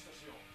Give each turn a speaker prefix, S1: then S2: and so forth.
S1: 私しよう。